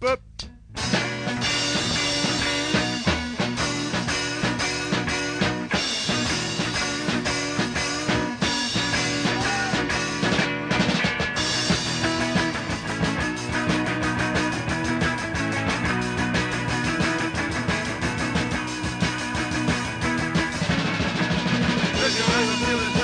boop. Thank you.